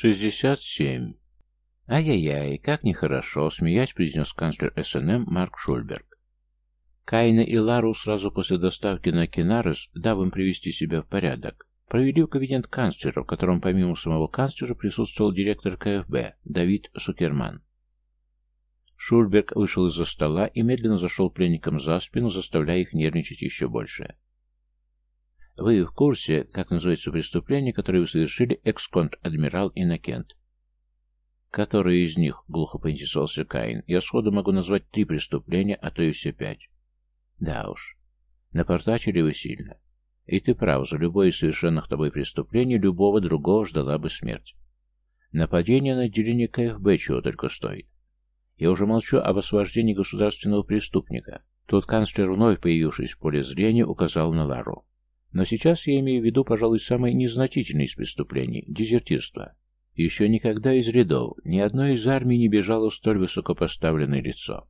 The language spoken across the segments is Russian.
«Шестьдесят семь». «Ай-яй-яй, как нехорошо», — смеясь произнес канцлер СНМ Марк Шульберг. Кайна и Лару сразу после доставки на Кинарес, дав им привести себя в порядок, провели в кабинет канцлера, в котором помимо самого канцлера присутствовал директор КФБ Давид Сукерман. Шульберг вышел из-за стола и медленно зашел пленникам за спину, заставляя их нервничать еще больше. «Вы в курсе, как называется преступление, которое вы совершили, экс-конт-адмирал Иннокент?» «Которые из них?» — глухо поинтересовался Каин. «Я сходу могу назвать три преступления, а то и все пять». «Да уж. Напортачили вы сильно. И ты прав, за любое из совершенных тобой преступлений любого другого ждала бы смерть. Нападение на отделение КФБ чего только стоит. Я уже молчу об освобождении государственного преступника. Тут канцлер, вновь появившись в поле зрения, указал на Лару. Но сейчас я имею в виду, пожалуй, самое незначительное из преступлений – дезертирство. Еще никогда из рядов ни одной из армий не бежало столь высокопоставленное лицо.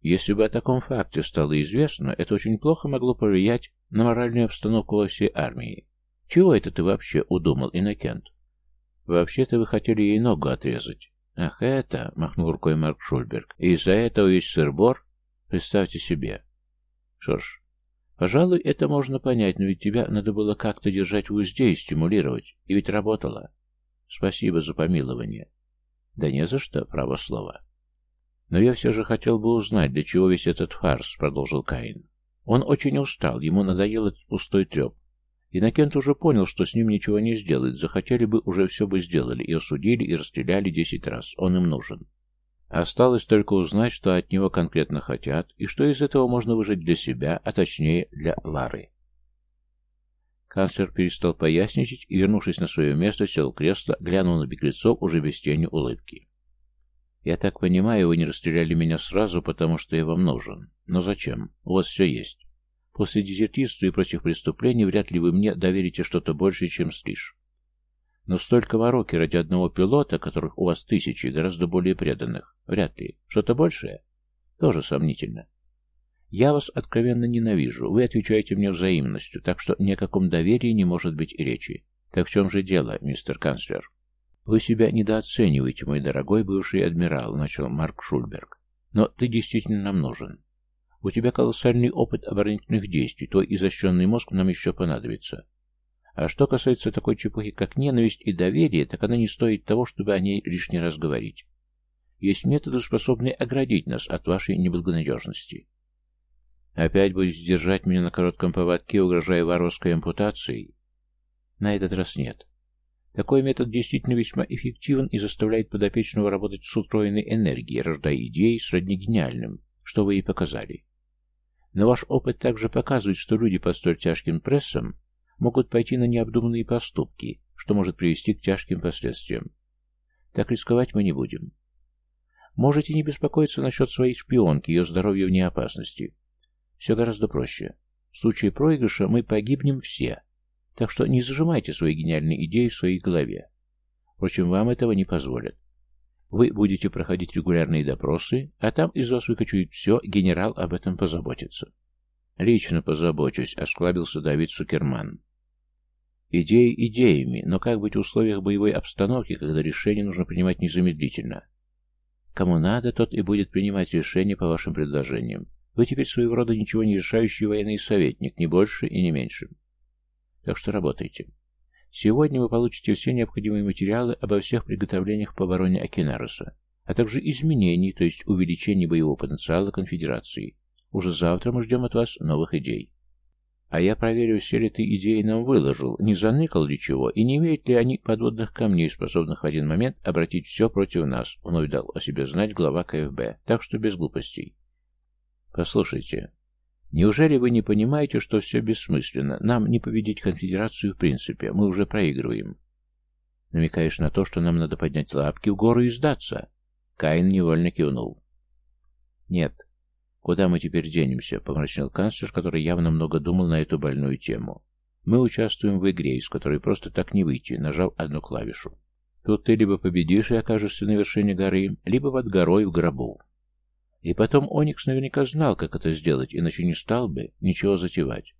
Если бы о таком факте стало известно, это очень плохо могло повлиять на моральную обстановку во всей армии. Чего это ты вообще удумал, Иннокент? Вообще-то вы хотели ей ногу отрезать. «Ах, это!» — махнул рукой Марк Шульберг. «И из-за этого есть сыр-бор? Представьте себе!» «Что ж, пожалуй, это можно понять, но ведь тебя надо было как-то держать в узде и стимулировать. И ведь работало. Спасибо за помилование». «Да не за что, право слово». «Но я все же хотел бы узнать, для чего весь этот фарс», — продолжил Каин. Он очень устал, ему надоел этот пустой треп. Иннокент уже понял, что с ним ничего не сделает. Захотели бы, уже все бы сделали. И осудили, и расстреляли десять раз. Он им нужен. Осталось только узнать, что от него конкретно хотят, и что из этого можно выжить для себя, а точнее для Лары. Канцлер перестал поясничать и, вернувшись на свое место, сел в кресло, глянул на беглецов уже без тени улыбки. «Я так понимаю, вы не расстреляли меня сразу, потому что я вам нужен. Но зачем? У вас все есть. После дезертирства и прочих преступлений вряд ли вы мне доверите что-то большее, чем слишь. Но столько мороки ради одного пилота, которых у вас тысячи, гораздо более преданных, вряд ли. Что-то большее? Тоже сомнительно. Я вас откровенно ненавижу, вы отвечаете мне взаимностью, так что ни о каком доверии не может быть и речи. Так в чем же дело, мистер канцлер? Вы себя недооцениваете, мой дорогой бывший адмирал, начал Марк Шульберг. Но ты действительно нам нужен. У тебя колоссальный опыт оборонительных действий, твой изощренный мозг нам еще понадобится. А что касается такой чепухи, как ненависть и доверие, так она не стоит того, чтобы о ней лишний раз говорить. Есть методы, способные оградить нас от вашей неблагонадежности. Опять будете держать меня на коротком поводке, угрожая воровской ампутацией? На этот раз нет. Такой метод действительно весьма эффективен и заставляет подопечного работать с утроенной энергией, рождая идеи сродни гениальным, что вы и показали. Но ваш опыт также показывает, что люди под столь тяжким прессом могут пойти на необдуманные поступки, что может привести к тяжким последствиям. Так рисковать мы не будем. Можете не беспокоиться насчет своей шпионки, ее здоровья вне опасности. Все гораздо проще. В случае проигрыша мы погибнем все. Так что не зажимайте свои гениальные идеи в своей голове. Впрочем, вам этого не позволят. Вы будете проходить регулярные допросы, а там из вас выкачают все, генерал об этом позаботится. Лично позабочусь, осклабился Давид Сукерман. Идеи идеями, но как быть в условиях боевой обстановки, когда решение нужно принимать незамедлительно? Кому надо, тот и будет принимать решения по вашим предложениям. Вы теперь своего рода ничего не решающий военный советник, не больше и не меньше. Так что работайте. Сегодня вы получите все необходимые материалы обо всех приготовлениях по обороне Акинаруса, а также изменений, то есть увеличении боевого потенциала конфедерации. Уже завтра мы ждем от вас новых идей. А я проверю, все ли ты идеи нам выложил, не заныкал ли чего, и не имеют ли они подводных камней, способных в один момент обратить все против нас, вновь дал о себе знать глава КФБ, так что без глупостей. Послушайте, Неужели вы не понимаете, что все бессмысленно? Нам не победить конфедерацию в принципе, мы уже проигрываем. Намекаешь на то, что нам надо поднять лапки в гору и сдаться? Каин невольно кивнул. Нет. Куда мы теперь денемся? Помрачнел канцлер, который явно много думал на эту больную тему. Мы участвуем в игре, из которой просто так не выйти, нажав одну клавишу. Тут ты либо победишь и окажешься на вершине горы, либо под горой в гробу. И потом Оникс наверняка знал, как это сделать, иначе не стал бы ничего затевать.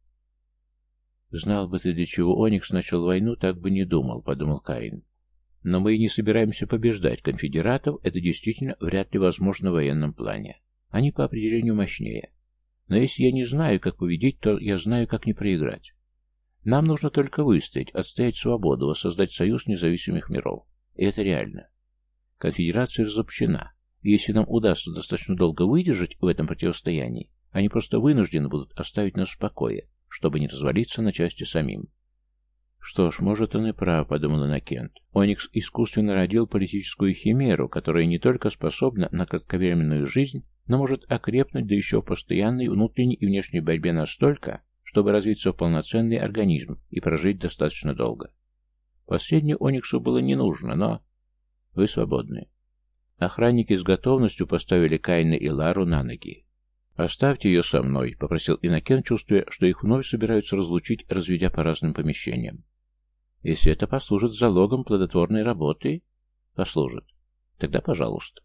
«Знал бы ты, для чего Оникс начал войну, так бы не думал», — подумал Каин. Но мы и не собираемся побеждать конфедератов, это действительно вряд ли возможно в военном плане. Они по определению мощнее. Но если я не знаю, как победить, то я знаю, как не проиграть. Нам нужно только выстоять, отстоять свободу, воссоздать союз независимых миров. И это реально. Конфедерация разобщена. Если нам удастся достаточно долго выдержать в этом противостоянии, они просто вынуждены будут оставить нас в покое, чтобы не развалиться на части самим. Что ж, может он и прав, подумал Иннокент. Оникс искусственно родил политическую химеру, которая не только способна на кратковременную жизнь, но может окрепнуть, да еще постоянной внутренней и внешней борьбе настолько, чтобы развиться в полноценный организм и прожить достаточно долго. Последнее Ониксу было не нужно, но... Вы свободны. Охранники с готовностью поставили Кайна и Лару на ноги. «Оставьте ее со мной», — попросил Иннокен, чувствуя, что их вновь собираются разлучить, разведя по разным помещениям. Если это послужит залогом плодотворной работы, послужит. Тогда пожалуйста.